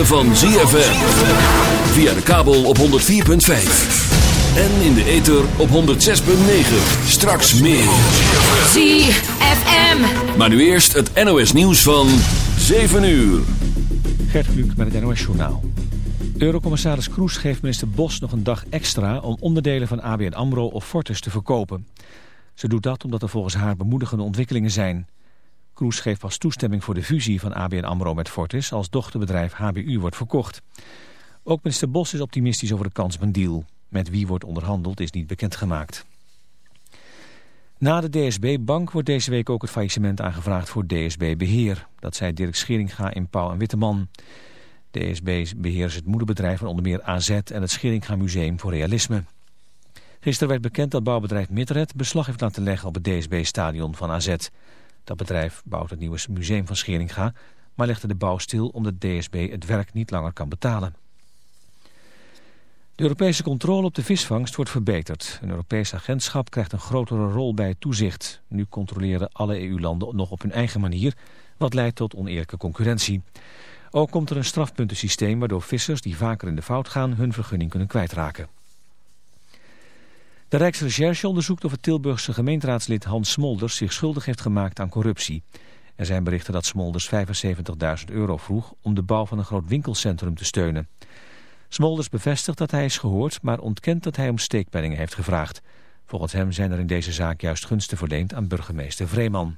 van ZFM. Via de kabel op 104.5. En in de ether op 106.9. Straks meer. ZFM. Maar nu eerst het NOS nieuws van 7 uur. Gert Kluk met het NOS Journaal. Eurocommissaris Kroes geeft minister Bos nog een dag extra... om onderdelen van ABN AMRO of Fortis te verkopen. Ze doet dat omdat er volgens haar bemoedigende ontwikkelingen zijn... Kroes geeft pas toestemming voor de fusie van ABN AMRO met Fortis... als dochterbedrijf HBU wordt verkocht. Ook minister Bos is optimistisch over de kans op een deal. Met wie wordt onderhandeld is niet bekendgemaakt. Na de DSB-bank wordt deze week ook het faillissement aangevraagd voor DSB Beheer. Dat zei Dirk Scheringa in Pauw en Witteman. DSB beheert het moederbedrijf van onder meer AZ en het Scheringa Museum voor Realisme. Gisteren werd bekend dat bouwbedrijf Mitred beslag heeft laten leggen op het DSB-stadion van AZ. Dat bedrijf bouwt het nieuwe museum van Scheringa, maar legde de bouw stil omdat DSB het werk niet langer kan betalen. De Europese controle op de visvangst wordt verbeterd. Een Europees agentschap krijgt een grotere rol bij het toezicht. Nu controleren alle EU-landen nog op hun eigen manier, wat leidt tot oneerlijke concurrentie. Ook komt er een strafpuntensysteem waardoor vissers die vaker in de fout gaan hun vergunning kunnen kwijtraken. De Rijksrecherche onderzoekt of het Tilburgse gemeenteraadslid Hans Smolders zich schuldig heeft gemaakt aan corruptie. Er zijn berichten dat Smolders 75.000 euro vroeg om de bouw van een groot winkelcentrum te steunen. Smolders bevestigt dat hij is gehoord, maar ontkent dat hij om steekpenningen heeft gevraagd. Volgens hem zijn er in deze zaak juist gunsten verleend aan burgemeester Vreeman.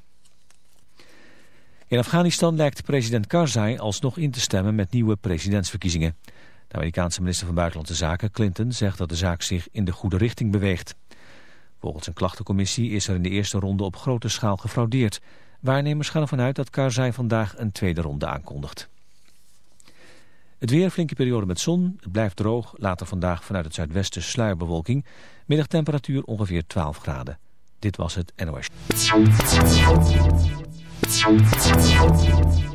In Afghanistan lijkt president Karzai alsnog in te stemmen met nieuwe presidentsverkiezingen. De Amerikaanse minister van Buitenlandse Zaken, Clinton, zegt dat de zaak zich in de goede richting beweegt. Volgens een klachtencommissie is er in de eerste ronde op grote schaal gefraudeerd. Waarnemers gaan ervan uit dat Karzai vandaag een tweede ronde aankondigt. Het weer, flinke periode met zon, het blijft droog. Later vandaag vanuit het zuidwesten sluierbewolking. Middagtemperatuur ongeveer 12 graden. Dit was het NOS.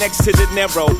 Next to the Narrow.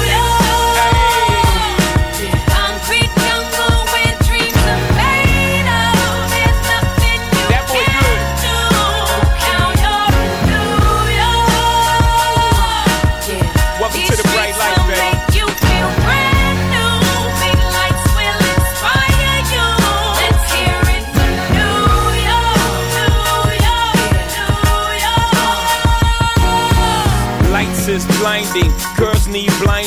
Girls need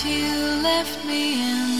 you left me in.